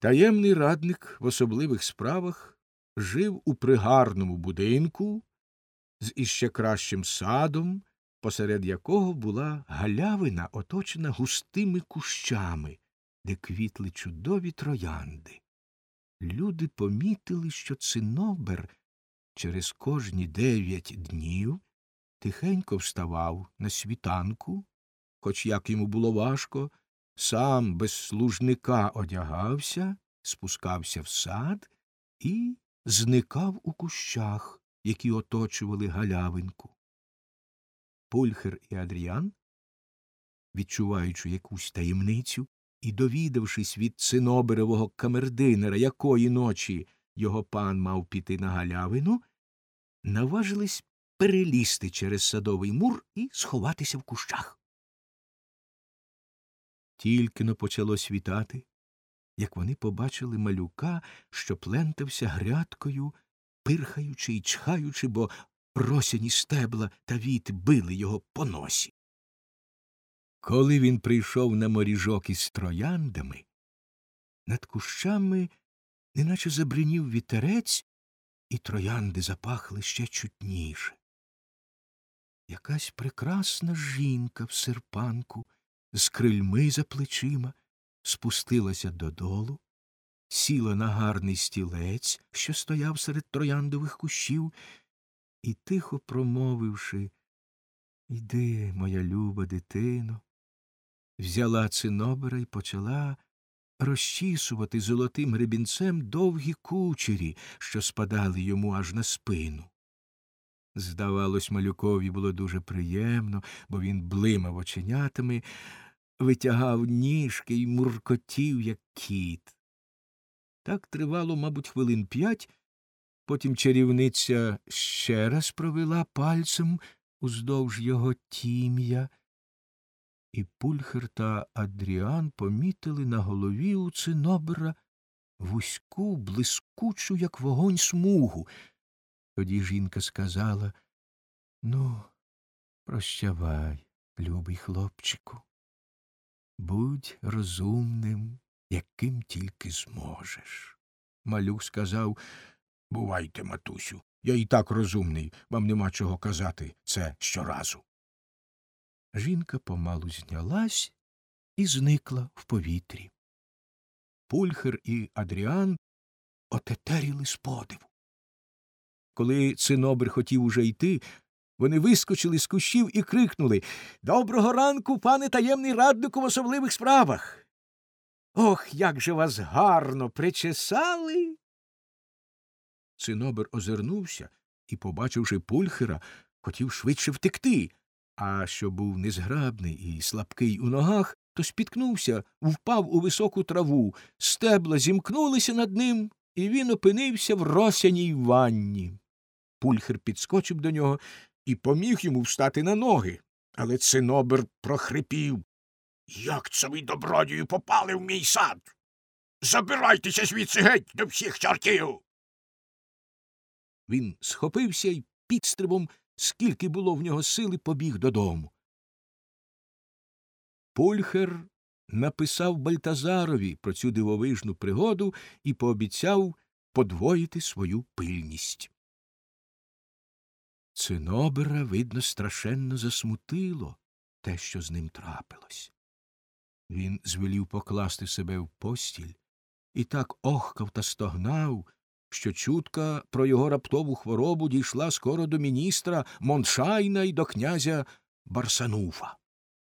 Таємний радник в особливих справах жив у пригарному будинку з іще кращим садом, посеред якого була галявина, оточена густими кущами, де квітли чудові троянди. Люди помітили, що цинобер через кожні дев'ять днів тихенько вставав на світанку, хоч як йому було важко, сам без служника одягався, спускався в сад і зникав у кущах, які оточували галявинку. Пульхер і Адріан, відчуваючи якусь таємницю і довідавшись від циноберевого камердинера, якої ночі його пан мав піти на галявину, наважились перелізти через садовий мур і сховатися в кущах. Тільки но почало світати, як вони побачили малюка, що плентався грядкою, пирхаючи і чхаючи, бо росяні стебла та віти били його по носі. Коли він прийшов на моріжок із трояндами, над кущами неначе забринів вітерець, і троянди запахли ще чутніше. Якась прекрасна жінка в серпанку з крильми за плечима спустилася додолу, сіла на гарний стілець, що стояв серед трояндових кущів, і, тихо промовивши Йди, моя люба дитино, взяла цинобера і почала розчісувати золотим гребінцем довгі кучері, що спадали йому аж на спину. Здавалось, малюкові було дуже приємно, бо він блимав оченятами, витягав ніжки й муркотів, як кіт. Так тривало, мабуть, хвилин п'ять, потім чарівниця ще раз провела пальцем уздовж його тім'я, і Пульхер та Адріан помітили на голові у цинобера вузьку, блискучу, як вогонь смугу. Тоді жінка сказала Ну, прощавай, любий хлопчику. Будь розумним, яким тільки зможеш. Малюк сказав Бувайте, матусю, я і так розумний, вам нема чого казати це щоразу. Жінка помалу знялась і зникла в повітрі. Пульхер і Адріан отетеріли з подиву. Коли Цинобер хотів уже йти, вони вискочили з кущів і крикнули Доброго ранку, пане таємний раднику в особливих справах. Ох, як же вас гарно причесали. Цинобер озирнувся і, побачивши пульхера, хотів швидше втекти, а що був незграбний і слабкий у ногах, то спіткнувся, впав у високу траву, стебла зімкнулися над ним, і він опинився в росяній ванні. Пульхер підскочив до нього і поміг йому встати на ноги. Але цинобер прохрипів. Як це ви, добродію, попали в мій сад? Забирайтеся звідси геть до всіх чортів. Він схопився і підстрибом, скільки було в нього сили, побіг додому. Пульхер написав Бальтазарові про цю дивовижну пригоду і пообіцяв подвоїти свою пильність. Цинобера, видно, страшенно засмутило те, що з ним трапилось. Він звелів покласти себе в постіль і так охкав та стогнав, що чутка про його раптову хворобу дійшла скоро до міністра Моншайна й до князя Барсануфа.